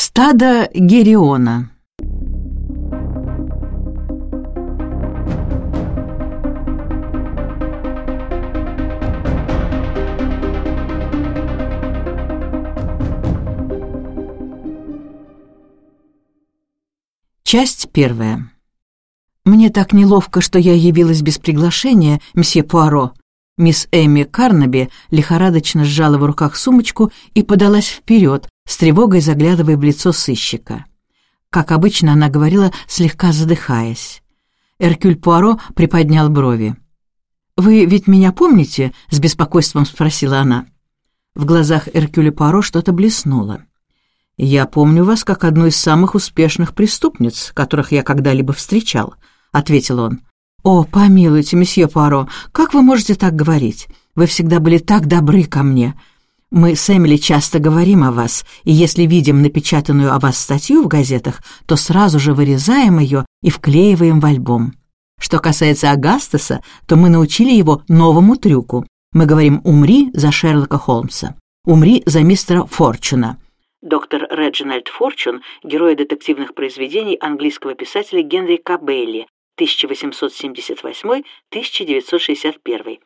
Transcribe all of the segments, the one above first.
Стадо Гериона Часть первая. «Мне так неловко, что я явилась без приглашения, мсье Пуаро». Мисс Эми Карнаби лихорадочно сжала в руках сумочку и подалась вперед, с тревогой заглядывая в лицо сыщика. Как обычно, она говорила, слегка задыхаясь. Эркюль Пуаро приподнял брови. «Вы ведь меня помните?» — с беспокойством спросила она. В глазах Эркюля Пуаро что-то блеснуло. «Я помню вас как одну из самых успешных преступниц, которых я когда-либо встречал», — ответил он. «О, помилуйте, месье Пуаро, как вы можете так говорить? Вы всегда были так добры ко мне. Мы с Эмили часто говорим о вас, и если видим напечатанную о вас статью в газетах, то сразу же вырезаем ее и вклеиваем в альбом. Что касается Агастаса, то мы научили его новому трюку. Мы говорим «умри» за Шерлока Холмса, «умри» за мистера Форчуна» доктор Реджинальд Форчун, герой детективных произведений английского писателя Генри Кабелли, 1878-1961.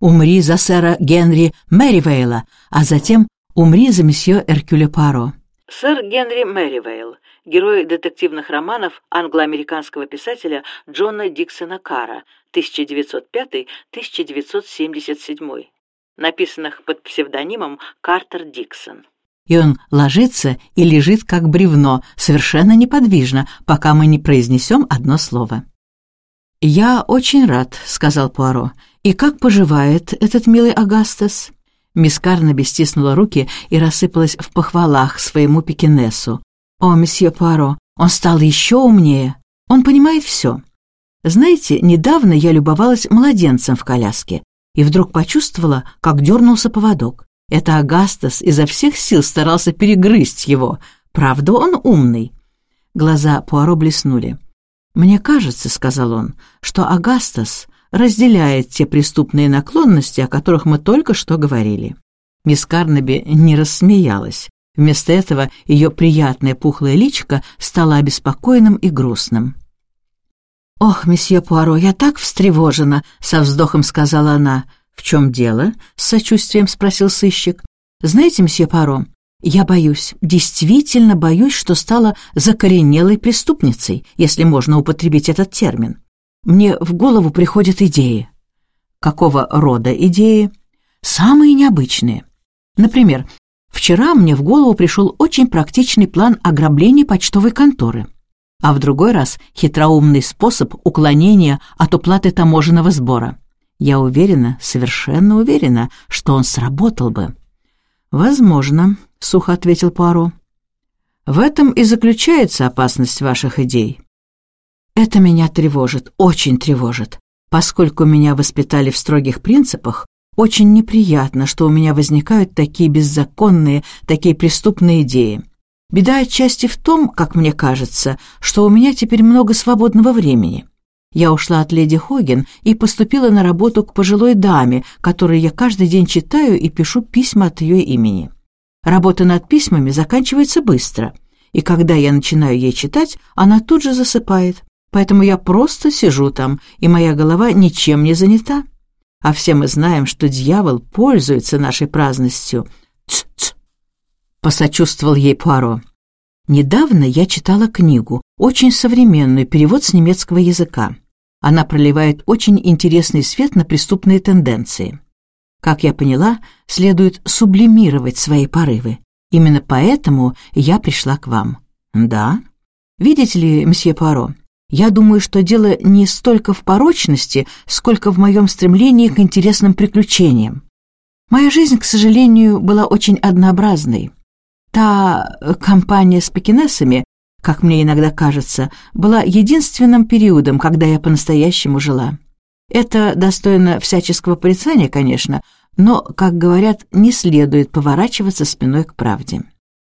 «Умри за сэра Генри Мэривейла, а затем умри за месье Эркюля Паро». Сэр Генри Мэривейл, герой детективных романов англо-американского писателя Джона Диксона Кара, 1905-1977, написанных под псевдонимом Картер Диксон и он ложится и лежит как бревно, совершенно неподвижно, пока мы не произнесем одно слово. «Я очень рад», — сказал Пуаро. «И как поживает этот милый Агастес?» Мисс Карнаби стиснула руки и рассыпалась в похвалах своему пекинесу. «О, месье Пуаро, он стал еще умнее. Он понимает все. Знаете, недавно я любовалась младенцем в коляске и вдруг почувствовала, как дернулся поводок. Это Агастас изо всех сил старался перегрызть его. Правда, он умный. Глаза Пуаро блеснули. «Мне кажется, — сказал он, — что Агастас разделяет те преступные наклонности, о которых мы только что говорили». Мисс Карнаби не рассмеялась. Вместо этого ее приятное пухлое личико стало обеспокоенным и грустным. «Ох, месье Пуаро, я так встревожена!» — со вздохом сказала она. «В чем дело?» — с сочувствием спросил сыщик. «Знаете, мсье Паро, я боюсь, действительно боюсь, что стала закоренелой преступницей, если можно употребить этот термин. Мне в голову приходят идеи». «Какого рода идеи?» «Самые необычные. Например, вчера мне в голову пришел очень практичный план ограбления почтовой конторы» а в другой раз хитроумный способ уклонения от уплаты таможенного сбора. Я уверена, совершенно уверена, что он сработал бы. «Возможно», — сухо ответил Пуаро. «В этом и заключается опасность ваших идей». «Это меня тревожит, очень тревожит. Поскольку меня воспитали в строгих принципах, очень неприятно, что у меня возникают такие беззаконные, такие преступные идеи. Беда отчасти в том, как мне кажется, что у меня теперь много свободного времени. Я ушла от леди Хоген и поступила на работу к пожилой даме, которой я каждый день читаю и пишу письма от ее имени. Работа над письмами заканчивается быстро, и когда я начинаю ей читать, она тут же засыпает. Поэтому я просто сижу там, и моя голова ничем не занята. А все мы знаем, что дьявол пользуется нашей праздностью. Ц-ц! Посочувствовал ей Пуаро. Недавно я читала книгу, очень современную, перевод с немецкого языка. Она проливает очень интересный свет на преступные тенденции. Как я поняла, следует сублимировать свои порывы. Именно поэтому я пришла к вам. Да? Видите ли, мсье Пуаро, я думаю, что дело не столько в порочности, сколько в моем стремлении к интересным приключениям. Моя жизнь, к сожалению, была очень однообразной. Та компания с пекинесами, как мне иногда кажется, была единственным периодом, когда я по-настоящему жила. Это достойно всяческого порицания, конечно, но, как говорят, не следует поворачиваться спиной к правде.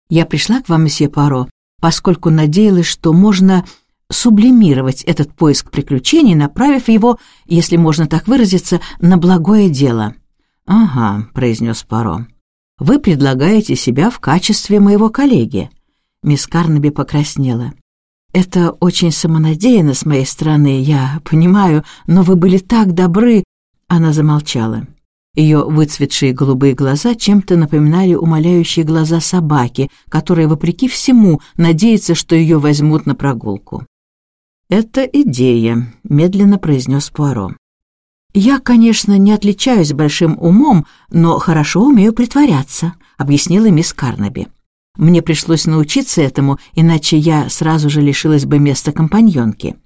Я пришла к вам, месье Паро, поскольку надеялась, что можно сублимировать этот поиск приключений, направив его, если можно так выразиться, на благое дело. «Ага», — произнес Паро, — «вы предлагаете себя в качестве моего коллеги. Мисс Карнаби покраснела. «Это очень самонадеянно с моей стороны, я понимаю, но вы были так добры...» Она замолчала. Ее выцветшие голубые глаза чем-то напоминали умоляющие глаза собаки, которая, вопреки всему, надеется, что ее возьмут на прогулку. «Это идея», — медленно произнес Пуаро. «Я, конечно, не отличаюсь большим умом, но хорошо умею притворяться», — объяснила мисс Карнаби. «Мне пришлось научиться этому, иначе я сразу же лишилась бы места компаньонки.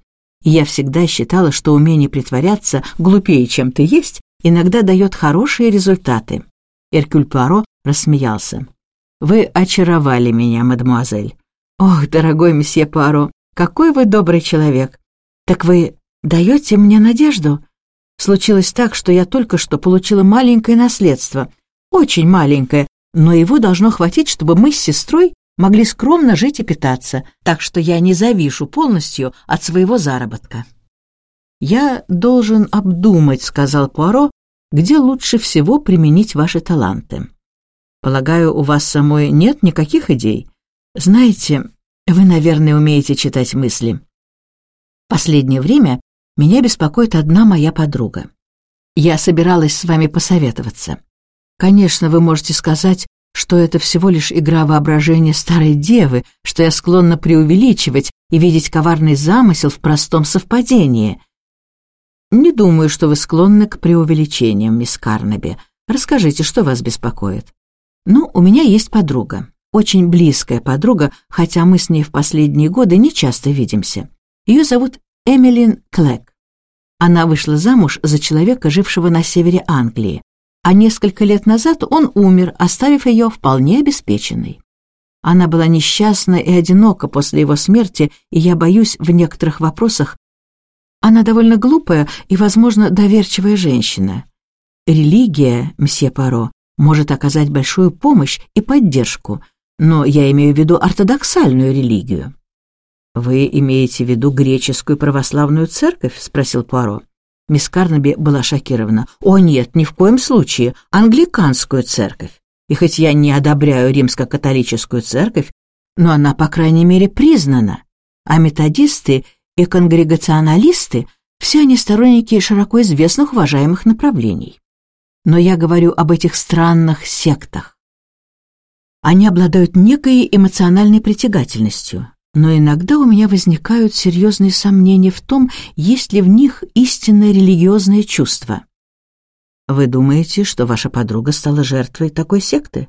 Я всегда считала, что умение притворяться глупее, чем ты есть, иногда дает хорошие результаты». Эркюль Пуаро рассмеялся. «Вы очаровали меня, мадемуазель». «Ох, дорогой месье Пуаро, какой вы добрый человек! Так вы даете мне надежду?» Случилось так, что я только что получила маленькое наследство, очень маленькое, но его должно хватить, чтобы мы с сестрой могли скромно жить и питаться, так что я не завишу полностью от своего заработка. «Я должен обдумать», — сказал Пуаро, «где лучше всего применить ваши таланты. Полагаю, у вас самой нет никаких идей? Знаете, вы, наверное, умеете читать мысли. Последнее время меня беспокоит одна моя подруга. Я собиралась с вами посоветоваться. Конечно, вы можете сказать, что это всего лишь игра воображения старой девы, что я склонна преувеличивать и видеть коварный замысел в простом совпадении. Не думаю, что вы склонны к преувеличениям, мисс Карнаби. Расскажите, что вас беспокоит? Ну, у меня есть подруга, очень близкая подруга, хотя мы с ней в последние годы не часто видимся. Ее зовут Эмилин Клэк. Она вышла замуж за человека, жившего на севере Англии, а несколько лет назад он умер, оставив ее вполне обеспеченной. Она была несчастна и одинока после его смерти, и я боюсь в некоторых вопросах. Она довольно глупая и, возможно, доверчивая женщина. Религия, мсье Паро, может оказать большую помощь и поддержку, но я имею в виду ортодоксальную религию. «Вы имеете в виду греческую православную церковь?» — спросил Пуаро. Мисс Карнаби была шокирована. «О нет, ни в коем случае, англиканскую церковь. И хоть я не одобряю римско-католическую церковь, но она, по крайней мере, признана. А методисты и конгрегационалисты — все они сторонники широко известных уважаемых направлений. Но я говорю об этих странных сектах. Они обладают некой эмоциональной притягательностью, но иногда у меня возникают серьезные сомнения в том, есть ли в них истинное религиозное чувство. Вы думаете, что ваша подруга стала жертвой такой секты?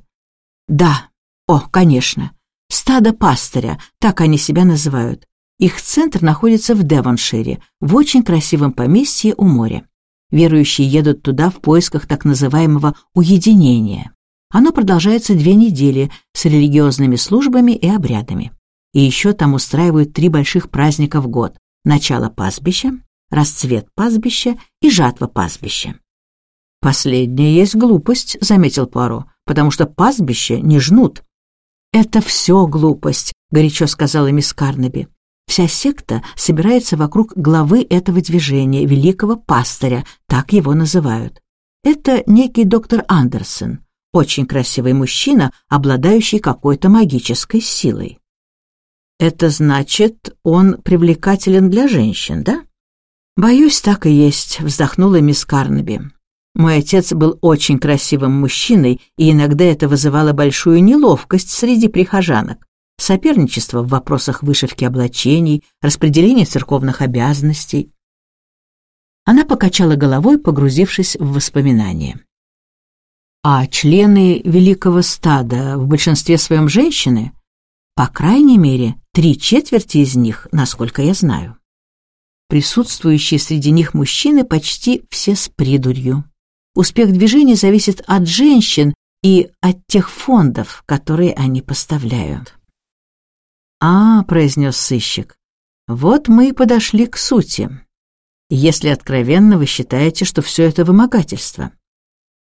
Да. О, конечно. Стадо пастыря, так они себя называют. Их центр находится в Девоншире, в очень красивом поместье у моря. Верующие едут туда в поисках так называемого уединения. Оно продолжается две недели с религиозными службами и обрядами. И еще там устраивают три больших праздника в год. Начало пастбища, расцвет пастбища и жатва пастбища. «Последняя есть глупость», — заметил Пуаро, «потому что пастбище не жнут». «Это все глупость», — горячо сказала мисс Карнаби. «Вся секта собирается вокруг главы этого движения, великого пастыря, так его называют. Это некий доктор Андерсон, очень красивый мужчина, обладающий какой-то магической силой. Это значит, он привлекателен для женщин, да? Боюсь, так и есть, вздохнула мисс Карнаби. Мой отец был очень красивым мужчиной, и иногда это вызывало большую неловкость среди прихожанок. Соперничество в вопросах вышивки облачений, распределения церковных обязанностей. Она покачала головой, погрузившись в воспоминания. А члены великого стада в большинстве своем женщины? По крайней мере, три четверти из них, насколько я знаю. Присутствующие среди них мужчины почти все с придурью. Успех движения зависит от женщин и от тех фондов, которые они поставляют. «А», — произнес сыщик, — «вот мы и подошли к сути. Если откровенно вы считаете, что все это вымогательство».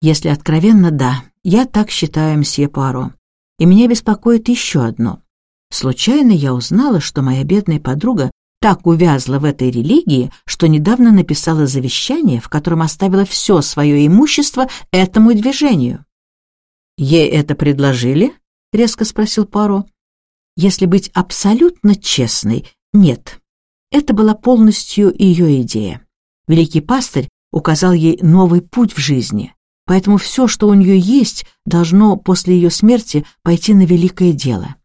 «Если откровенно, да, я так считаю, мсье Пуаро. И меня беспокоит еще одно. Случайно я узнала, что моя бедная подруга так увязла в этой религии, что недавно написала завещание, в котором оставила все свое имущество этому движению. «Ей это предложили?» — резко спросил Паро. Если быть абсолютно честной, нет. Это была полностью ее идея. Великий пастырь указал ей новый путь в жизни, поэтому все, что у нее есть, должно после ее смерти пойти на великое дело.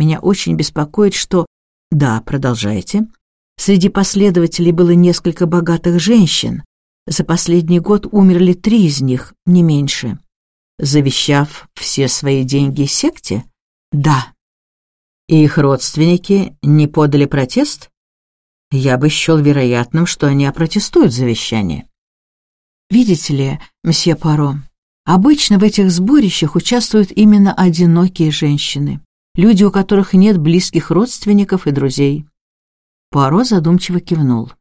Меня очень беспокоит, что... Да, продолжайте. Среди последователей было несколько богатых женщин. За последний год умерли три из них, не меньше. Завещав все свои деньги секте? Да. И их родственники не подали протест? Я бы счел вероятным, что они опротестуют завещание. Видите ли, мсье Паро, обычно в этих сборищах участвуют именно одинокие женщины, люди, у которых нет близких родственников и друзей. Пуаро задумчиво кивнул.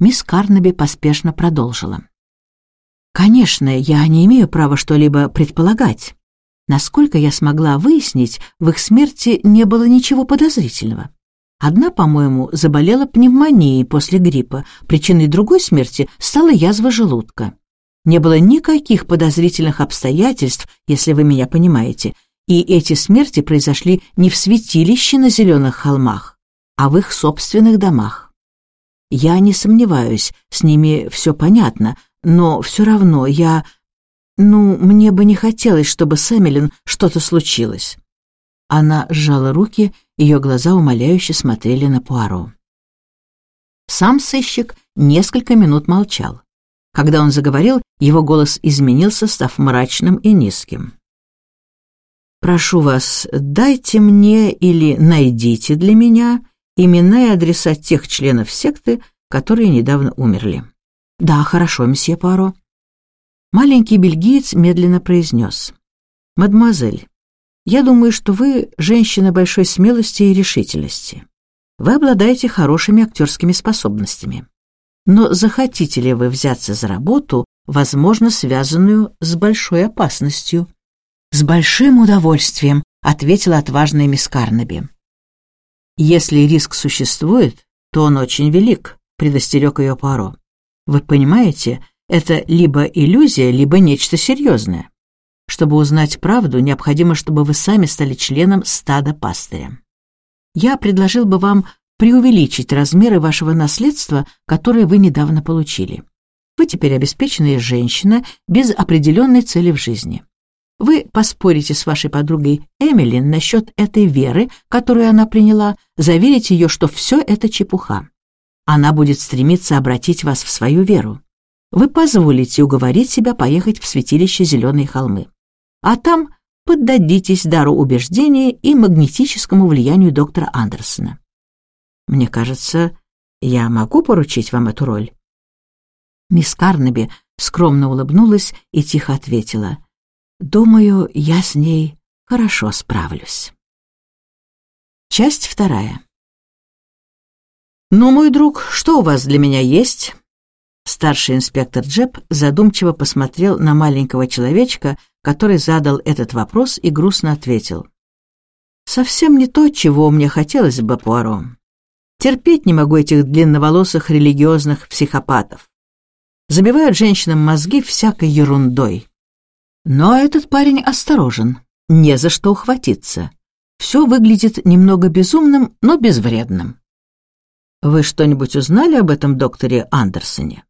Мисс Карнаби поспешно продолжила. «Конечно, я не имею права что-либо предполагать. Насколько я смогла выяснить, в их смерти не было ничего подозрительного. Одна, по-моему, заболела пневмонией после гриппа, причиной другой смерти стала язва желудка. Не было никаких подозрительных обстоятельств, если вы меня понимаете, и эти смерти произошли не в святилище на зеленых холмах, а в их собственных домах. Я не сомневаюсь, с ними все понятно, но все равно я ну, мне бы не хотелось, чтобы с Эмилин что-то случилось. Она сжала руки, ее глаза умоляюще смотрели на Пуаро. Сам сыщик несколько минут молчал. Когда он заговорил, его голос изменился, став мрачным и низким. «Прошу вас, дайте мне или найдите для меня имена и адреса тех членов секты, которые недавно умерли». «Да, хорошо, месье Пуаро», Маленький бельгиец медленно произнес. «Мадемуазель, я думаю, что вы женщина большой смелости и решительности. Вы обладаете хорошими актерскими способностями. Но захотите ли вы взяться за работу, возможно, связанную с большой опасностью?» «С большим удовольствием», — ответила отважная мисс Карнаби. «Если риск существует, то он очень велик», — предостерег ее Паро. «Вы понимаете, это либо иллюзия, либо нечто серьезное. Чтобы узнать правду, необходимо, чтобы вы сами стали членом стада пастыря. Я предложил бы вам преувеличить размеры вашего наследства, которое вы недавно получили. Вы теперь обеспеченная женщина без определенной цели в жизни. Вы поспорите с вашей подругой Эмилин насчет этой веры, которую она приняла, заверите ее, что все это чепуха. Она будет стремиться обратить вас в свою веру вы позволите уговорить себя поехать в святилище Зеленые холмы. А там поддадитесь дару убеждения и магнетическому влиянию доктора Андерсона. Мне кажется, я могу поручить вам эту роль. Мисс Карнаби скромно улыбнулась и тихо ответила. «Думаю, я с ней хорошо справлюсь». Часть вторая. «Ну, мой друг, что у вас для меня есть?» Старший инспектор Джеб задумчиво посмотрел на маленького человечка, который задал этот вопрос и грустно ответил. «Совсем не то, чего мне хотелось бы, Пуаро. Терпеть не могу этих длинноволосых религиозных психопатов. Забивают женщинам мозги всякой ерундой. Но этот парень осторожен, не за что ухватиться. Все выглядит немного безумным, но безвредным. Вы что-нибудь узнали об этом докторе Андерсоне?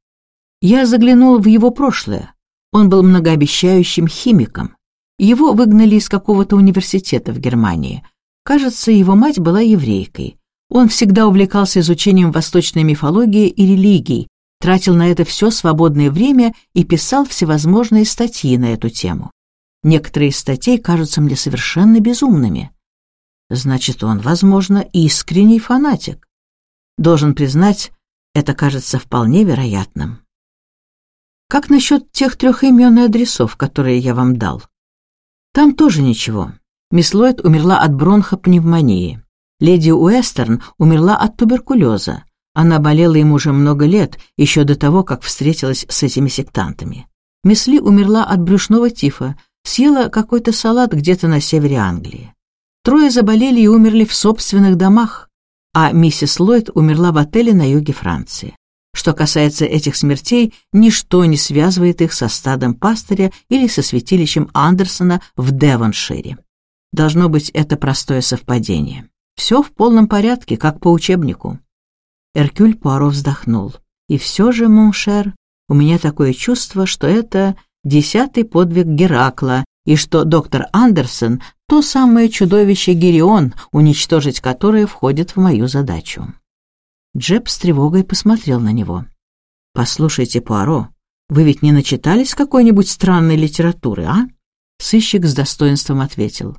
Я заглянул в его прошлое. Он был многообещающим химиком. Его выгнали из какого-то университета в Германии. Кажется, его мать была еврейкой. Он всегда увлекался изучением восточной мифологии и религий, тратил на это все свободное время и писал всевозможные статьи на эту тему. Некоторые из статей кажутся мне совершенно безумными. Значит, он, возможно, искренний фанатик. Должен признать, это кажется вполне вероятным. Как насчет тех трех имен и адресов, которые я вам дал? Там тоже ничего. Мисс Ллойд умерла от бронхопневмонии. Леди Уэстерн умерла от туберкулеза. Она болела им уже много лет, еще до того, как встретилась с этими сектантами. Мисс Ли умерла от брюшного тифа, съела какой-то салат где-то на севере Англии. Трое заболели и умерли в собственных домах, а миссис Ллойд умерла в отеле на юге Франции. Что касается этих смертей, ничто не связывает их со стадом пастыря или со святилищем Андерсона в Девоншире. Должно быть, это простое совпадение. Все в полном порядке, как по учебнику. Эркюль Пуаро вздохнул. И все же, mon cher, у меня такое чувство, что это десятый подвиг Геракла, и что доктор Андерсон — то самое чудовище Герион, уничтожить которое входит в мою задачу. Джеб с тревогой посмотрел на него. «Послушайте, Пуаро, вы ведь не начитались какой-нибудь странной литературы, а?» Сыщик с достоинством ответил.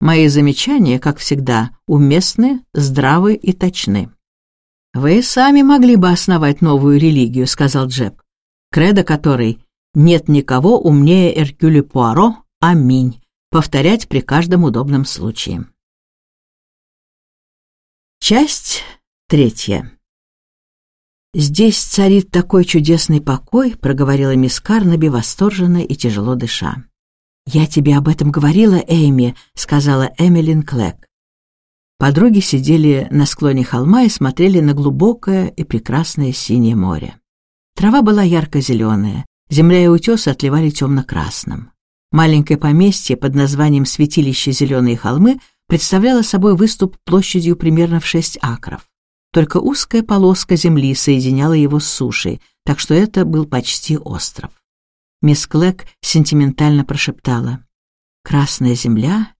«Мои замечания, как всегда, уместны, здравы и точны». «Вы сами могли бы основать новую религию», — сказал Джеб, кредо которой «нет никого умнее Эркюля Пуаро, аминь», повторять при каждом удобном случае. Часть третья. «Здесь царит такой чудесный покой», — проговорила мисс Карнаби восторженно и тяжело дыша. «Я тебе об этом говорила, Эйми», — сказала Эмилин Клэк. Подруги сидели на склоне холма и смотрели на глубокое и прекрасное синее море. Трава была ярко-зеленая, земля и утесы отливали темно-красным. Маленькое поместье под названием «Святилище Зеленые холмы» представляло собой выступ площадью примерно в шесть акров. Только узкая полоска земли соединяла его с сушей, так что это был почти остров. Мисс Клэк сентиментально прошептала. «Красная земля,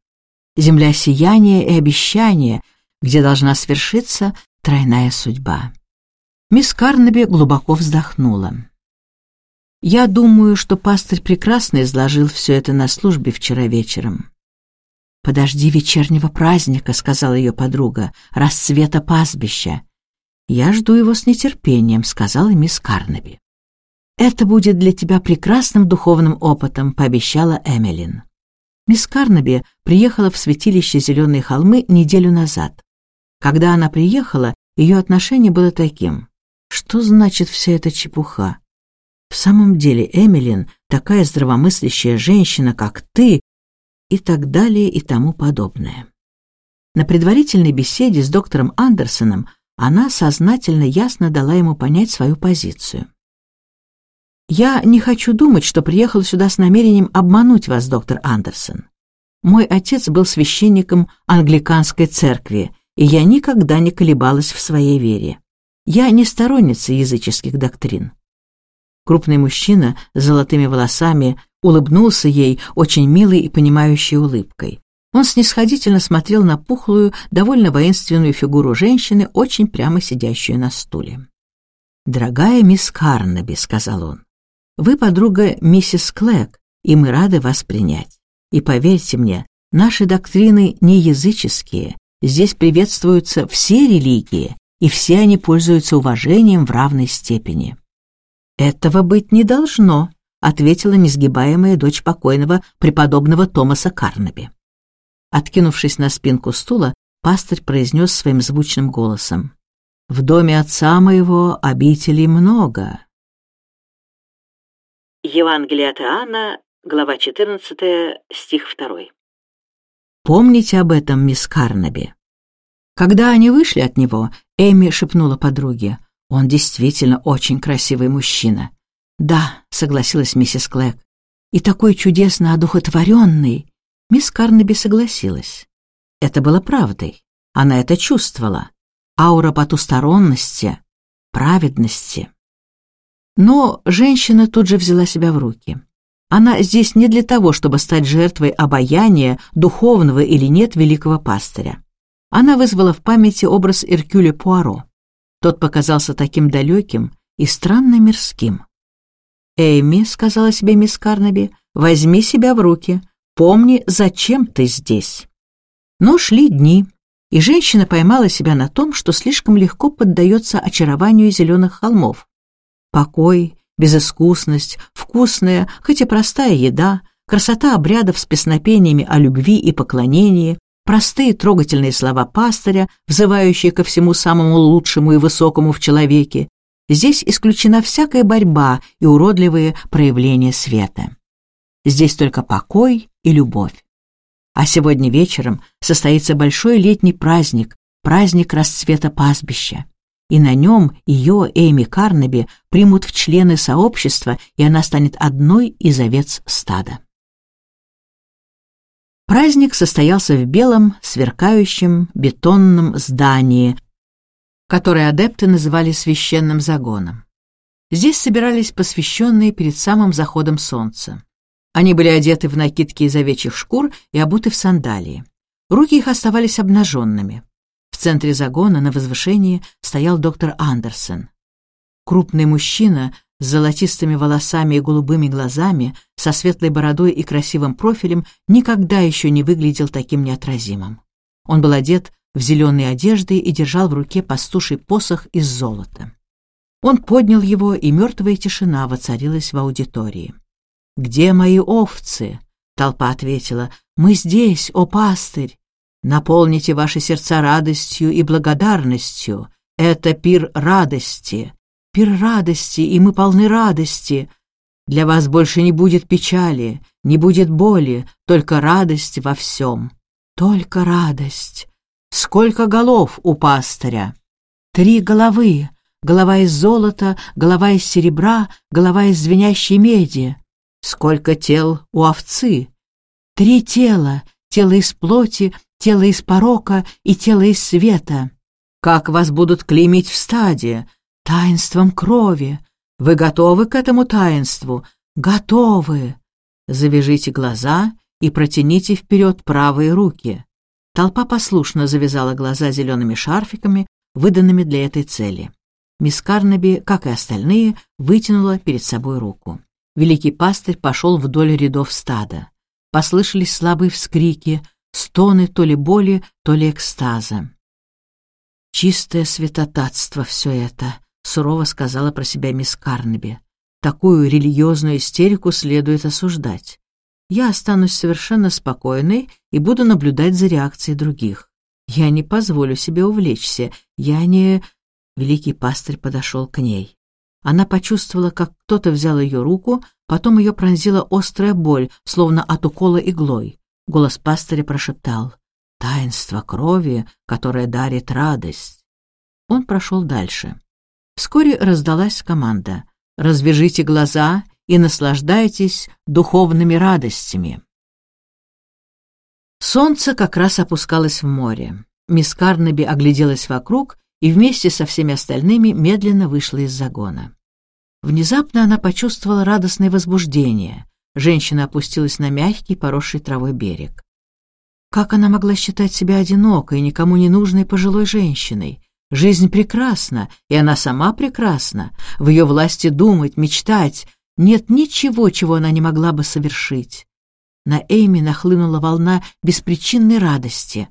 земля сияния и обещания, где должна свершиться тройная судьба». Мисс Карнаби глубоко вздохнула. «Я думаю, что пастырь прекрасно изложил все это на службе вчера вечером. «Подожди вечернего праздника», — сказала ее подруга, — «расцвета пастбища». «Я жду его с нетерпением», — сказала мисс Карнаби. «Это будет для тебя прекрасным духовным опытом», — пообещала Эмилин. Мисс Карнаби приехала в святилище Зеленые холмы неделю назад. Когда она приехала, ее отношение было таким. Что значит вся эта чепуха? В самом деле, Эмилин, такая здравомыслящая женщина, как ты, и так далее и тому подобное. На предварительной беседе с доктором Андерсоном она сознательно ясно дала ему понять свою позицию. «Я не хочу думать, что приехал сюда с намерением обмануть вас, доктор Андерсон. Мой отец был священником англиканской церкви, и я никогда не колебалась в своей вере. Я не сторонница языческих доктрин. Крупный мужчина с золотыми волосами улыбнулся ей очень милой и понимающей улыбкой. Он снисходительно смотрел на пухлую, довольно воинственную фигуру женщины, очень прямо сидящую на стуле. «Дорогая мисс Карнаби», — сказал он, — «вы подруга миссис Клэк, и мы рады вас принять. И поверьте мне, наши доктрины не языческие, здесь приветствуются все религии, и все они пользуются уважением в равной степени». «Этого быть не должно», ответила несгибаемая дочь покойного преподобного Томаса Карнаби. Откинувшись на спинку стула, пастырь произнес своим звучным голосом. «В доме отца моего обителей много». Евангелие от Иоанна, глава 14, стих 2. «Помните об этом, мисс Карнаби». Когда они вышли от него, Эми шепнула подруге, «Он действительно очень красивый мужчина. «Да», — согласилась миссис Клэк. «И такой чудесно одухотворенный». Мисс Карнаби согласилась. Это было правдой. Она это чувствовала. Аура потусторонности, праведности. Но женщина тут же взяла себя в руки. Она здесь не для того, чтобы стать жертвой обаяния, духовного или нет великого пастыря. Она вызвала в памяти образ Иркюля Пуаро. Тот показался таким далеким и странно мирским. «Эми», — сказала себе мисс Карнаби, — «возьми себя в руки, помни, зачем ты здесь». Но шли дни, и женщина поймала себя на том, что слишком легко поддается очарованию зеленых холмов. Покой, безыскусность, вкусная, хоть и простая еда, красота обрядов с песнопениями о любви и поклонении, простые трогательные слова пастыря, взывающие ко всему самому лучшему и высокому в человеке, Здесь исключена всякая борьба и уродливые проявления света. Здесь только покой и любовь. А сегодня вечером состоится большой летний праздник, праздник расцвета пастбища. И на нем ее, Эйми Карнаби, примут в члены сообщества, и она станет одной из овец стада. Праздник состоялся в белом, сверкающем бетонном здании, которое адепты называли священным загоном. Здесь собирались посвященные перед самым заходом солнца. Они были одеты в накидки из овечьих шкур и обуты в сандалии. Руки их оставались обнаженными. Центре загона на возвышении стоял доктор Андерсон. Крупный мужчина с золотистыми волосами и голубыми глазами, со светлой бородой и красивым профилем, никогда еще не выглядел таким неотразимым. Он был одет в зеленые одежды и держал в руке пастуший посох из золота. Он поднял его, и мертвая тишина воцарилась в аудитории. «Где мои овцы?» — толпа ответила. «Мы здесь, о пастырь! Наполните ваши сердца радостью и благодарностью. Это пир радости, пир радости, и мы полны радости. Для вас больше не будет печали, не будет боли, только радость во всем. Только радость. Сколько голов у пастыря? Три головы. Голова из золота, голова из серебра, голова из звенящей меди. Сколько тел у овцы? Три тела, тело из плоти, тело из порока и тело из света. Как вас будут клеймить в стаде? Таинством крови. Вы готовы к этому таинству? Готовы. Завяжите глаза и протяните вперед правые руки. Толпа послушно завязала глаза зелеными шарфиками, выданными для этой цели. Мисс Карнаби, как и остальные, вытянула перед собой руку. Великий пастырь пошел вдоль рядов стада. Послышались слабые вскрики, стоны то ли боли, то ли экстаза. «Чистое святотатство все это», — сурово сказала про себя мисс Карнаби. «Такую религиозную истерику следует осуждать. Я останусь совершенно спокойной и буду наблюдать за реакцией других. Я не позволю себе увлечься, я не...» Великий пастырь подошел к ней. Она почувствовала, как кто-то взял ее руку, потом ее пронзила острая боль, словно от укола иглой. Голос пастыря прошептал «Таинство крови, которое дарит радость». Он прошел дальше. Вскоре раздалась команда «Развяжите глаза и наслаждайтесь духовными радостями». Солнце как раз опускалось в море. Мисс Карнаби огляделась вокруг и вместе со всеми остальными медленно вышла из загона. Внезапно она почувствовала радостное возбуждение. Женщина опустилась на мягкий, поросший травой берег. Как она могла считать себя одинокой, никому не нужной пожилой женщиной? Жизнь прекрасна, и она сама прекрасна. В ее власти думать, мечтать. Нет ничего, чего она не могла бы совершить. На Эйми нахлынула волна беспричинной радости.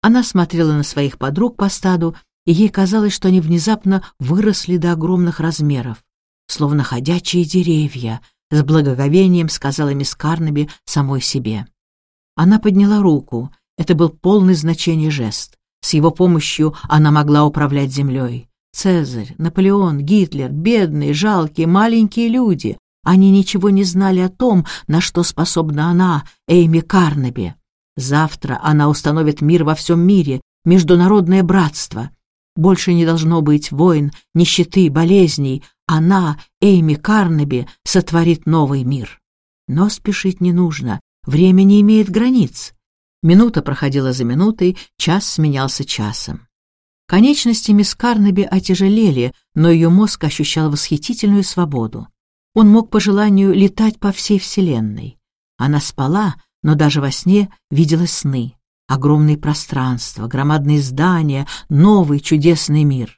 Она смотрела на своих подруг по стаду и ей казалось, что они внезапно выросли до огромных размеров, словно ходячие деревья, с благоговением сказала мисс Карнаби самой себе. Она подняла руку, это был полный значения жест. С его помощью она могла управлять землей. Цезарь, Наполеон, Гитлер, бедные, жалкие, маленькие люди. Они ничего не знали о том, на что способна она, Эйми Карнаби. Завтра она установит мир во всем мире, международное братство. Больше не должно быть войн, нищеты, болезней. Она, Эйми Карнаби, сотворит новый мир. Но спешить не нужно, время не имеет границ. Минута проходила за минутой, час сменялся часом. Конечности мисс Карнаби отяжелели, но ее мозг ощущал восхитительную свободу. Он мог по желанию летать по всей Вселенной. Она спала, но даже во сне видела сны. Огромные пространства, громадные здания, новый чудесный мир.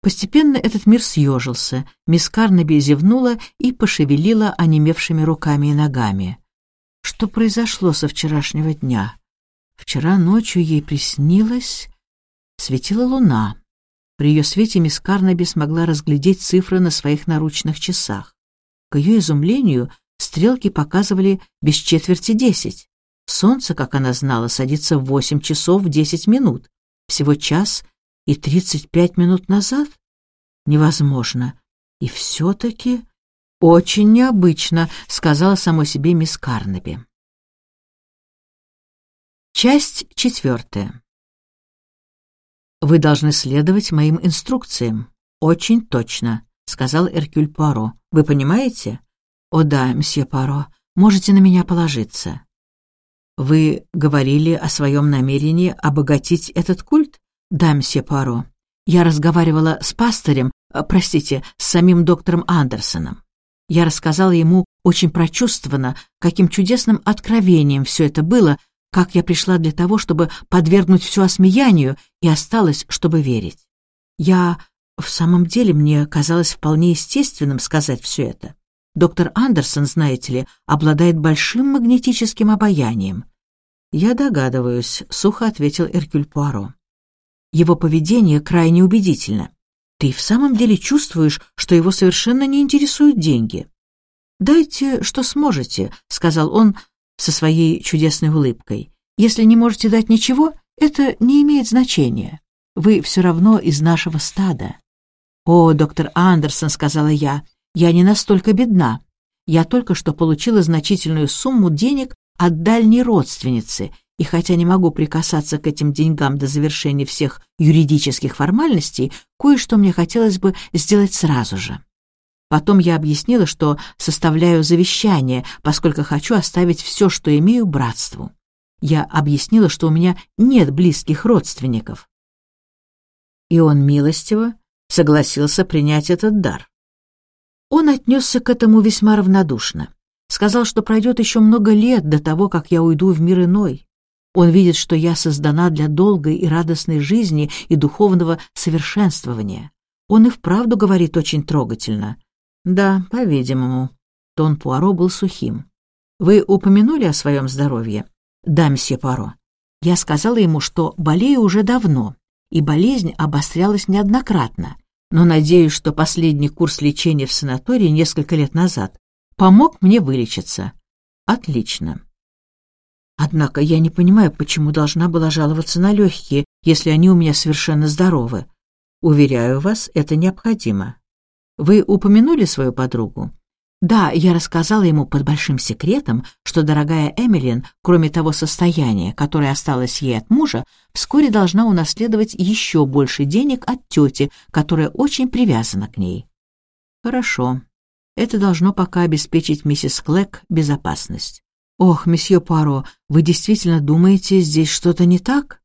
Постепенно этот мир съежился, мисс Карнаби зевнула и пошевелила онемевшими руками и ногами. Что произошло со вчерашнего дня? Вчера ночью ей приснилось... Светила луна. При ее свете мисс Карнаби смогла разглядеть цифры на своих наручных часах. К ее изумлению стрелки показывали без четверти десять. Солнце, как она знала, садится в восемь часов десять минут. Всего час и тридцать пять минут назад? Невозможно. И все-таки очень необычно, сказала самой себе мисс Карнаби. Часть четвертая. «Вы должны следовать моим инструкциям. Очень точно», — сказал Эркюль Пуаро. «Вы понимаете?» «О да, мсье Пуаро, можете на меня положиться». «Вы говорили о своем намерении обогатить этот культ?» «Да, мсье Паро. Я разговаривала с пастырем, э, простите, с самим доктором Андерсоном. Я рассказала ему очень прочувствованно, каким чудесным откровением все это было, как я пришла для того, чтобы подвергнуть все осмеянию и осталась, чтобы верить. Я... В самом деле, мне казалось вполне естественным сказать все это. Доктор Андерсон, знаете ли, обладает большим магнетическим обаянием. «Я догадываюсь», — сухо ответил Эркюль Пуаро. «Его поведение крайне убедительно. Ты в самом деле чувствуешь, что его совершенно не интересуют деньги?» «Дайте, что сможете», — сказал он со своей чудесной улыбкой. «Если не можете дать ничего, это не имеет значения. Вы все равно из нашего стада». «О, доктор Андерсон», — сказала я, — «я не настолько бедна. Я только что получила значительную сумму денег от дальней родственницы, и хотя не могу прикасаться к этим деньгам до завершения всех юридических формальностей, кое-что мне хотелось бы сделать сразу же. Потом я объяснила, что составляю завещание, поскольку хочу оставить все, что имею, братству. Я объяснила, что у меня нет близких родственников. И он милостиво согласился принять этот дар. Он отнесся к этому весьма равнодушно. Сказал, что пройдет еще много лет до того, как я уйду в мир иной. Он видит, что я создана для долгой и радостной жизни и духовного совершенствования. Он и вправду говорит очень трогательно. Да, по-видимому. Тон Пуаро был сухим. Вы упомянули о своем здоровье? Да, мсье Пуаро. Я сказала ему, что болею уже давно, и болезнь обострялась неоднократно, но надеюсь, что последний курс лечения в санатории несколько лет назад помог мне вылечиться. Отлично. Однако я не понимаю, почему должна была жаловаться на легкие, если они у меня совершенно здоровы. Уверяю вас, это необходимо. Вы упомянули свою подругу? Да, я рассказала ему под большим секретом, что дорогая Эмилин, кроме того состояния, которое осталось ей от мужа, вскоре должна унаследовать еще больше денег от тети, которая очень привязана к ней. Хорошо, это должно пока обеспечить миссис Клэк безопасность. Ох, месье Паро, вы действительно думаете, здесь что-то не так?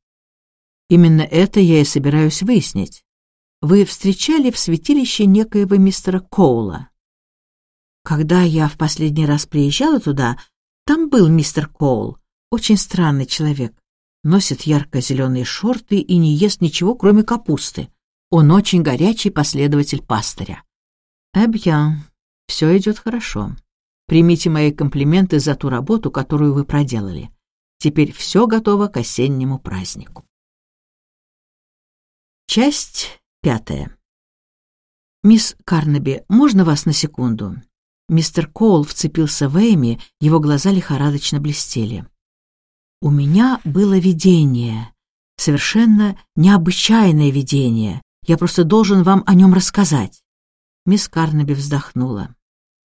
Именно это я и собираюсь выяснить. Вы встречали в святилище некоего мистера Коула? Когда я в последний раз приезжала туда, там был мистер Коул, очень странный человек. Носит ярко-зеленые шорты и не ест ничего, кроме капусты. Он очень горячий последователь пастыря. Эбьян, все идет хорошо. Примите мои комплименты за ту работу, которую вы проделали. Теперь все готово к осеннему празднику. Часть пятая. «Мисс Карнаби, можно вас на секунду?» Мистер Коул вцепился в Эми, его глаза лихорадочно блестели. «У меня было видение, совершенно необычайное видение. Я просто должен вам о нем рассказать». Мисс Карнаби вздохнула.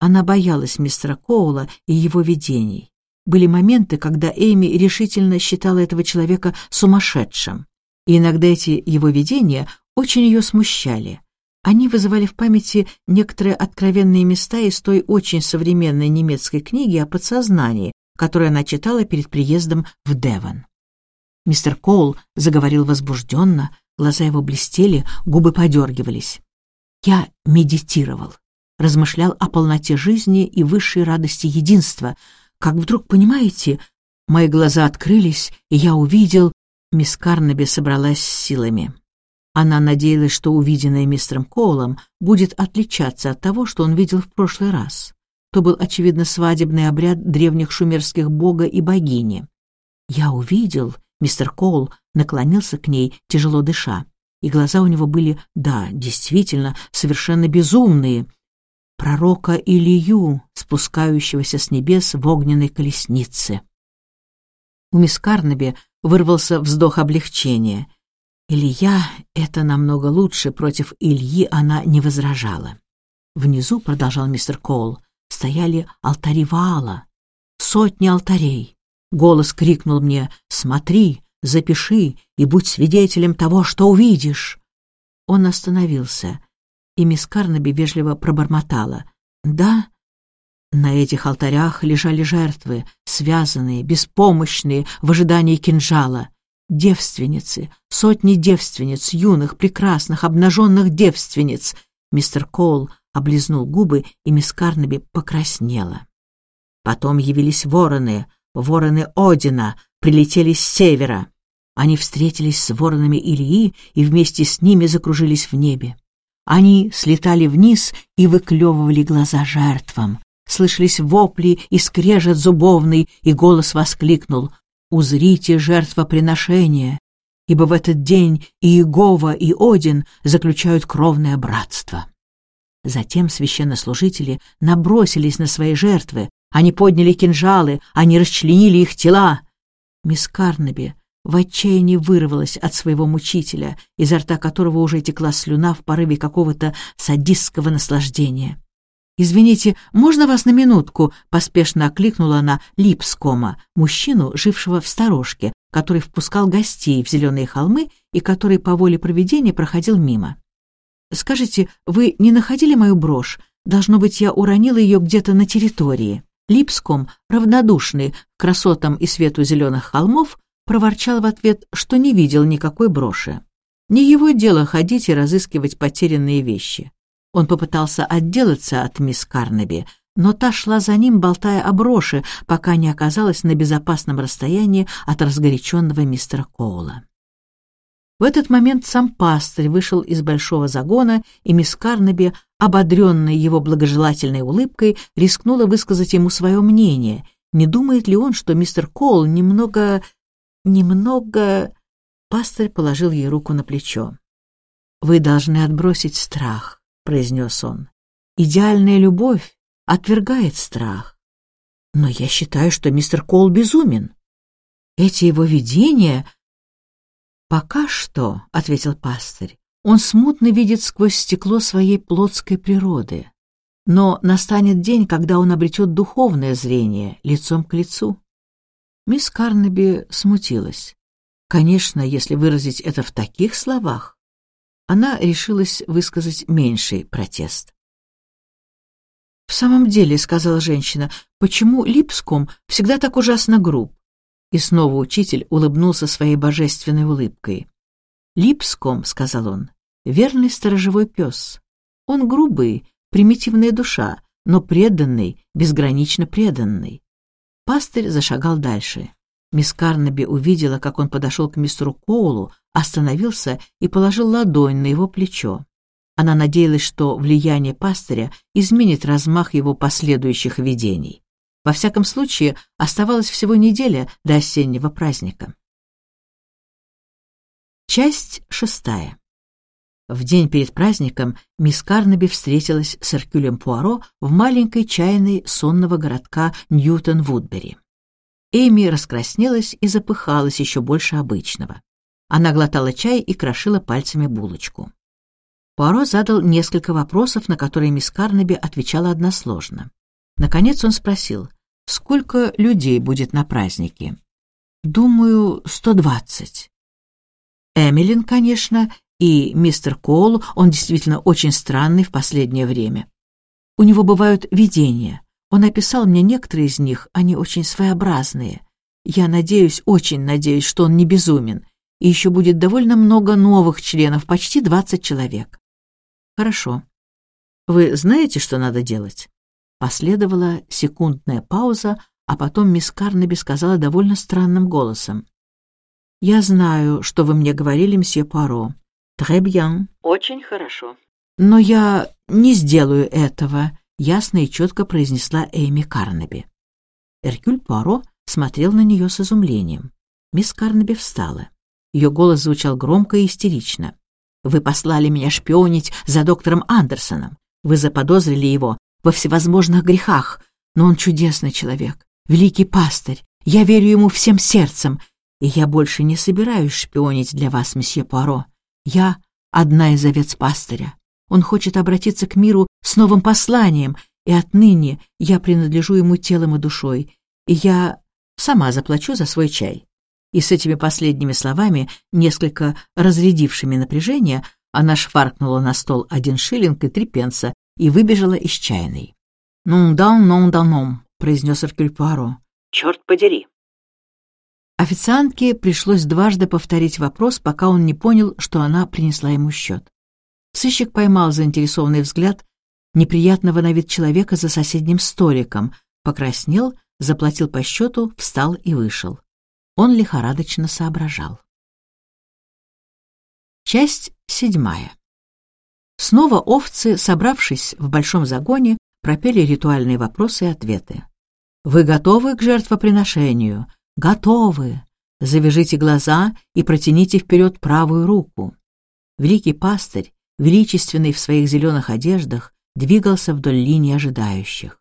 Она боялась мистера Коула и его видений. Были моменты, когда Эми решительно считала этого человека сумасшедшим. И иногда эти его видения очень ее смущали. Они вызывали в памяти некоторые откровенные места из той очень современной немецкой книги о подсознании, которую она читала перед приездом в Девон. Мистер Коул заговорил возбужденно, глаза его блестели, губы подергивались. Я медитировал, размышлял о полноте жизни и высшей радости единства, как вдруг, понимаете, мои глаза открылись, и я увидел... Мисс Карнаби собралась с силами. Она надеялась, что увиденное мистером Коулом будет отличаться от того, что он видел в прошлый раз. То был, очевидно, свадебный обряд древних шумерских бога и богини. Я увидел, мистер Коул наклонился к ней, тяжело дыша и глаза у него были, да, действительно, совершенно безумные. Пророка Илью, спускающегося с небес в огненной колеснице. У мисс Карнаби вырвался вздох облегчения. Илья — это намного лучше, против Ильи она не возражала. Внизу, продолжал мистер Коул, стояли алтари Ваала, сотни алтарей. Голос крикнул мне «Смотри, запиши и будь свидетелем того, что увидишь». Он остановился, и мисс Карнаби вежливо пробормотала. «Да, На этих алтарях лежали жертвы, связанные, беспомощные, в ожидании кинжала. Девственницы, сотни девственниц, юных, прекрасных, обнаженных девственниц. Мистер Коул облизнул губы, и мисс Карнаби покраснела. Потом явились вороны, вороны Одина, прилетели с севера. Они встретились с воронами Ильи и вместе с ними закружились в небе. Они слетали вниз и выклевывали глаза жертвам. Слышались вопли и скрежет зубовный, и голос воскликнул «Узрите жертвоприношение!» Ибо в этот день и Иегова, и Один заключают кровное братство. Затем священнослужители набросились на свои жертвы, они подняли кинжалы, они расчленили их тела. Мисс Карнаби в отчаянии вырвалась от своего мучителя, изо рта которого уже текла слюна в порыве какого-то садистского наслаждения. «Извините, можно вас на минутку?» — поспешно окликнула она Липскома, мужчину, жившего в сторожке, который впускал гостей в зеленые холмы и который по воле проведения проходил мимо. «Скажите, вы не находили мою брошь? Должно быть, я уронила ее где-то на территории». Липском, равнодушный к красотам и свету зеленых холмов, проворчал в ответ, что не видел никакой броши. Не его дело ходить и разыскивать потерянные вещи. Он попытался отделаться от мисс Карнаби, но та шла за ним, болтая о броши, пока не оказалась на безопасном расстоянии от разгоряченного мистера Коула. В этот момент сам пастырь вышел из большого загона, и мисс Карнаби, ободренная его благожелательной улыбкой, рискнула высказать ему свое мнение. Не думает ли он, что мистер Коул немного немного...» Пастырь положил ей руку на плечо. «Вы должны отбросить страх», — произнес он. «Идеальная любовь отвергает страх. Но я считаю, что мистер Кол безумен. Эти его видения...» «Пока что», — ответил пастырь, — «он смутно видит сквозь стекло своей плотской природы. Но настанет день, когда он обретет духовное зрение лицом к лицу. Мисс Карнаби смутилась. Конечно, если выразить это в таких словах, она решилась высказать меньший протест. «В самом деле», — сказала женщина, — «почему Липском всегда так ужасно груб?» И снова учитель улыбнулся своей божественной улыбкой. «Липском», — сказал он, — «верный сторожевой пес. Он грубый, примитивная душа, но преданный, безгранично преданный. Пастырь зашагал дальше. Мисс Карнаби увидела, как он подошел к мистеру Коулу, остановился и положил ладонь на его плечо. Она надеялась, что влияние пастыря изменит размах его последующих видений. Во всяком случае, оставалась всего неделя до осеннего праздника. Часть шестая. В день перед праздником мисс Карнаби встретилась с Эркюлем Пуаро в маленькой чайной сонного городка Ньютон-Вудбери. Эми раскраснелась и запыхалась еще больше обычного. Она глотала чай и крошила пальцами булочку. Пуаро задал несколько вопросов, на которые мисс Карнаби отвечала односложно. Наконец он спросил, сколько людей будет на празднике? «Думаю, сто двадцать». Эмилин, конечно, и мистер Коул, он действительно очень странный в последнее время. У него бывают видения. Он описал мне некоторые из них, они очень своеобразные. Я надеюсь, очень надеюсь, что он не безумен. И еще будет довольно много новых членов, почти двадцать человек. Хорошо. Вы знаете, что надо делать? Последовала секундная пауза, а потом мисс Карнаби сказала довольно странным голосом. «Я знаю, что вы мне говорили, мсье Пуаро. Très bien. Очень хорошо. Но я не сделаю этого, ясно и четко произнесла Эми Карнаби. Эркюль Пуаро смотрел на нее с изумлением. Мисс Карнаби встала. Ее голос звучал громко и истерично. «Вы послали меня шпионить за доктором Андерсоном. Вы заподозрили его во всевозможных грехах, но он чудесный человек, великий пастырь. Я верю ему всем сердцем, и я больше не собираюсь шпионить для вас, месье Пуаро. Я одна из овец пастыря. Он хочет обратиться к миру с новым посланием, и отныне я принадлежу ему телом и душой, и я сама заплачу за свой чай». И с этими последними словами, несколько разрядившими напряжение, она шваркнула на стол один шиллинг и три пенса и выбежала из чайной. «Non дан, non даном», — произнес Эркюль Пуаро. «Черт подери». Официантке пришлось дважды повторить вопрос, пока он не понял, что она принесла ему счет. Сыщик поймал заинтересованный взгляд неприятного на вид человека за соседним столиком, покраснел, заплатил по счету, встал и вышел. Он лихорадочно соображал. Часть седьмая. Снова овцы, собравшись в большом загоне, пропели ритуальные вопросы и ответы. «Вы готовы к жертвоприношению?» «Готовы!» Завяжите глаза и протяните вперед правую руку. Великий пастырь, величественный в своих зеленых одеждах, двигался вдоль линии ожидающих.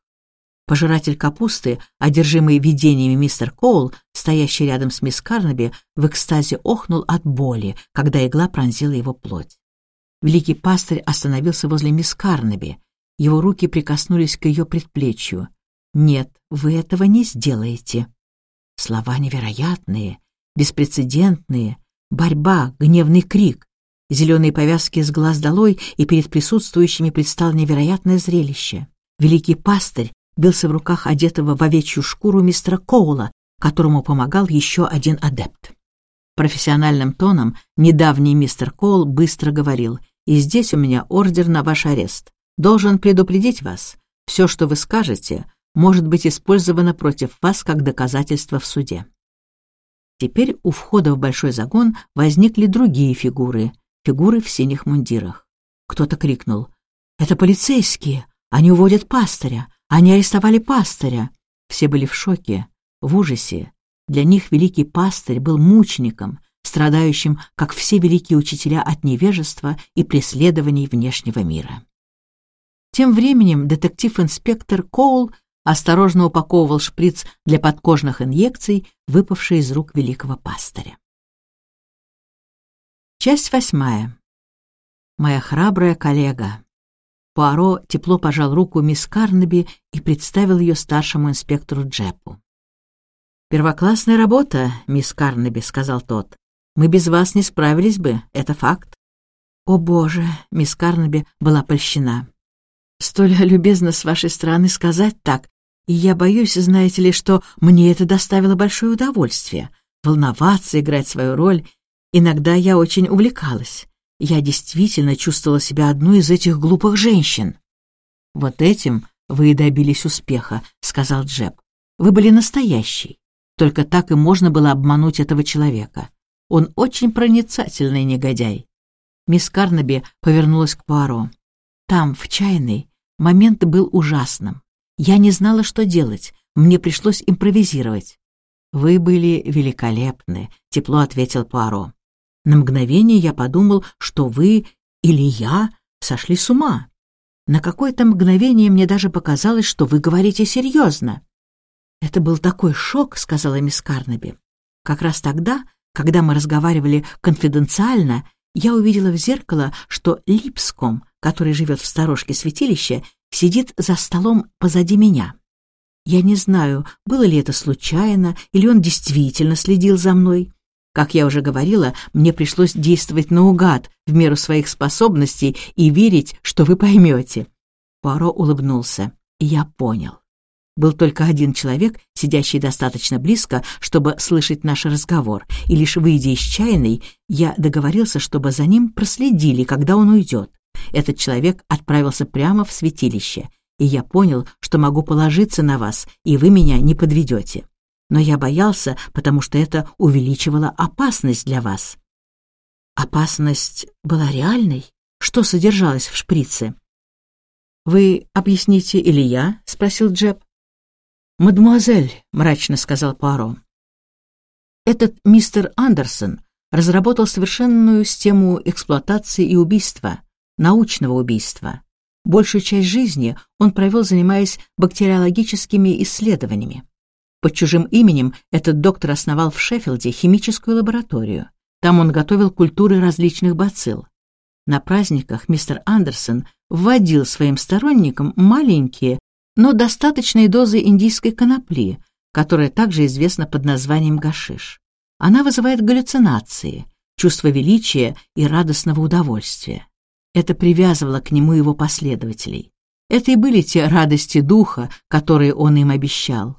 Пожиратель капусты, одержимый видениями мистер Коул, стоящий рядом с мисс Карнаби, в экстазе охнул от боли, когда игла пронзила его плоть. Великий пастырь остановился возле мисс Карнаби. Его руки прикоснулись к ее предплечью. «Нет, вы этого не сделаете». Слова невероятные, беспрецедентные, борьба, гневный крик. Зеленые повязки с глаз долой, и перед присутствующими предстало невероятное зрелище. Великий пастырь бился в руках одетого в овечью шкуру мистера Коула, которому помогал еще один адепт. Профессиональным тоном недавний мистер Коул быстро говорил, «И здесь у меня ордер на ваш арест. Должен предупредить вас. Все, что вы скажете, может быть использовано против вас как доказательство в суде». Теперь у входа в большой загон возникли другие фигуры, фигуры в синих мундирах. Кто-то крикнул, «Это полицейские! Они уводят пастыря! Они арестовали пастыря!» Все были в шоке, в ужасе. Для них великий пастырь был мучеником, страдающим, как все великие учителя, от невежества и преследований внешнего мира. Тем временем детектив-инспектор Коул осторожно упаковывал шприц для подкожных инъекций, выпавший из рук великого пастыря. Часть восьмая. Моя храбрая коллега. Пуаро тепло пожал руку мисс Карнаби и представил ее старшему инспектору Джепу. «Первоклассная работа, мисс Карнаби», — сказал тот. «Мы без вас не справились бы, это факт». «О, Боже!» — мисс Карнаби была польщена. «Столь любезно с вашей стороны сказать так, и я боюсь, знаете ли, что мне это доставило большое удовольствие. Волноваться, играть свою роль. Иногда я очень увлекалась. Я действительно чувствовала себя одной из этих глупых женщин. «Вот этим вы и добились успеха», — сказал Джеб. «Вы были настоящий. Только так и можно было обмануть этого человека. Он очень проницательный негодяй». Мисс Карнаби повернулась к Пуаро. Там, в чайной, момент был ужасным. Я не знала, что делать. Мне пришлось импровизировать. «Вы были великолепны», — тепло ответил Пуаро. «На мгновение я подумал, что вы или я сошли с ума. На какое-то мгновение мне даже показалось, что вы говорите серьезно». «Это был такой шок», — сказала мисс Карнаби. «Как раз тогда, когда мы разговаривали конфиденциально, я увидела в зеркало, что Липском, который живет в сторожке святилища, сидит за столом позади меня. Я не знаю, было ли это случайно, или он действительно следил за мной. Как я уже говорила, мне пришлось действовать наугад, в меру своих способностей, и верить, что вы поймете. Пуаро улыбнулся, и я понял. Был только один человек, сидящий достаточно близко, чтобы слышать наш разговор, и лишь выйдя из чайной, я договорился, чтобы за ним проследили, когда он уйдет. Этот человек отправился прямо в святилище, и я понял, что могу положиться на вас, и вы меня не подведете. Но я боялся, потому что это увеличивало опасность для вас. Опасность была реальной? Что содержалось в шприце? «Вы объясните или я?» — спросил Джеб. «Мадемуазель», — мрачно сказал Пуаро. «Этот мистер Андерсон разработал совершенную систему эксплуатации и убийства, научного убийства. Большую часть жизни он провел, занимаясь бактериологическими исследованиями. Под чужим именем этот доктор основал в Шеффилде химическую лабораторию. Там он готовил культуры различных бацилл. На праздниках мистер Андерсон вводил своим сторонникам маленькие, но достаточные дозы индийской конопли, которая также известна под названием гашиш. Она вызывает галлюцинации, чувство величия и радостного удовольствия. Это привязывало к нему его последователей. Это и были те радости духа, которые он им обещал.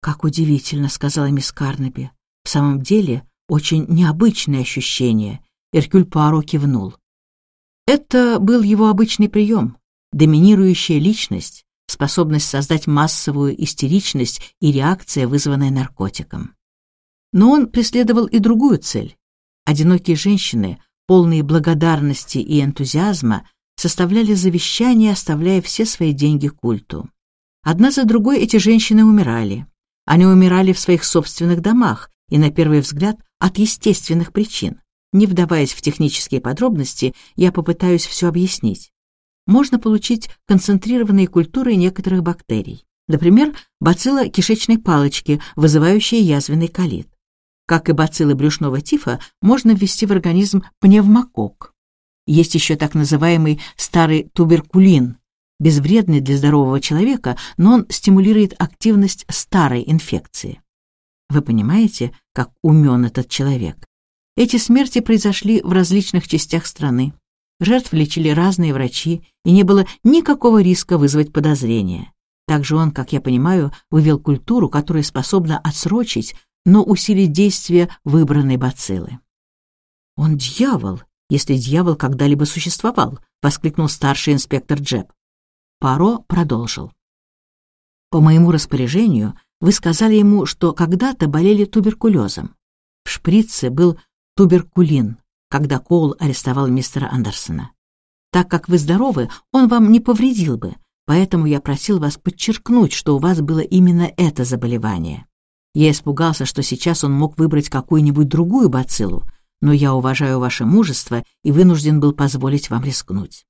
«Как удивительно», — сказала мисс Карнаби. «В самом деле, очень необычное ощущение». Эркюль Пуаро кивнул. Это был его обычный прием. Доминирующая личность, способность создать массовую истеричность и реакция, вызванная наркотиком. Но он преследовал и другую цель. Одинокие женщины, полные благодарности и энтузиазма, составляли завещание, оставляя все свои деньги культу. Одна за другой эти женщины умирали. Они умирали в своих собственных домах и, на первый взгляд, от естественных причин. Не вдаваясь в технические подробности, я попытаюсь все объяснить. Можно получить концентрированные культуры некоторых бактерий. Например, бацилла кишечной палочки, вызывающая язвенный колит. Как и бациллы брюшного тифа, можно ввести в организм пневмокок. Есть еще так называемый старый туберкулин, безвредный для здорового человека, но он стимулирует активность старой инфекции. Вы понимаете, как умен этот человек? Эти смерти произошли в различных частях страны. Жертв лечили разные врачи, и не было никакого риска вызвать подозрения. Также он, как я понимаю, вывел культуру, которая способна отсрочить, но усилить действие выбранной бациллы. «Он дьявол, если дьявол когда-либо существовал», — воскликнул старший инспектор Джеб. Паро продолжил. «По моему распоряжению вы сказали ему, что когда-то болели туберкулезом. В шприце был туберкулин, когда Коул арестовал мистера Андерсона. Так как вы здоровы, он вам не повредил бы, поэтому я просил вас подчеркнуть, что у вас было именно это заболевание. Я испугался, что сейчас он мог выбрать какую-нибудь другую бациллу, но я уважаю ваше мужество и вынужден был позволить вам рискнуть».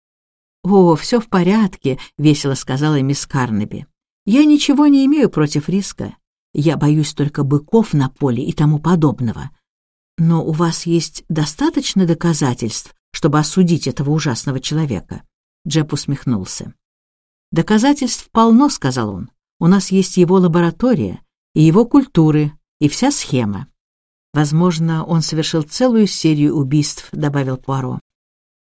«О, все в порядке», — весело сказала мисс Карнеби. «Я ничего не имею против риска. Я боюсь только быков на поле и тому подобного. Но у вас есть достаточно доказательств, чтобы осудить этого ужасного человека?» Джеб усмехнулся. «Доказательств полно», — сказал он. «У нас есть его лаборатория, и его культуры, и вся схема. Возможно, он совершил целую серию убийств», — добавил Пуаро.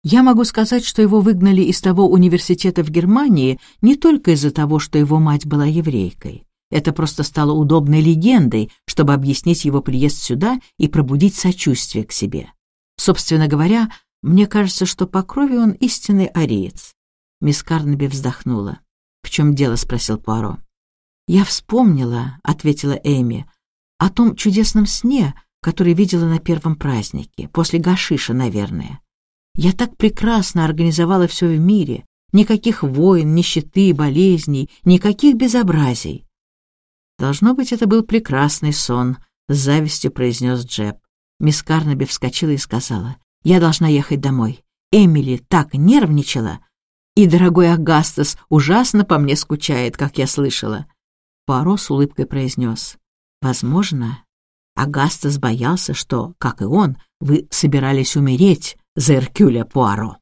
«Я могу сказать, что его выгнали из того университета в Германии не только из-за того, что его мать была еврейкой. Это просто стало удобной легендой, чтобы объяснить его приезд сюда и пробудить сочувствие к себе. Собственно говоря, мне кажется, что по крови он истинный ариец. Мисс Карнаби вздохнула. «В чем дело?» — спросил Пуаро. «Я вспомнила», — ответила Эми, — «о том чудесном сне, который видела на первом празднике, после гашиша, наверное. Я так прекрасно организовала все в мире, никаких войн, нищеты, болезней, никаких безобразий. «Должно быть, это был прекрасный сон», — с завистью произнес Джеб. Мисс Карнаби вскочила и сказала, «Я должна ехать домой. Эмили так нервничала. И дорогой Агастас ужасно по мне скучает, как я слышала». Пуаро с улыбкой произнес, «Возможно, Агастас боялся, что, как и он, вы собирались умереть за Эркюля Пуаро».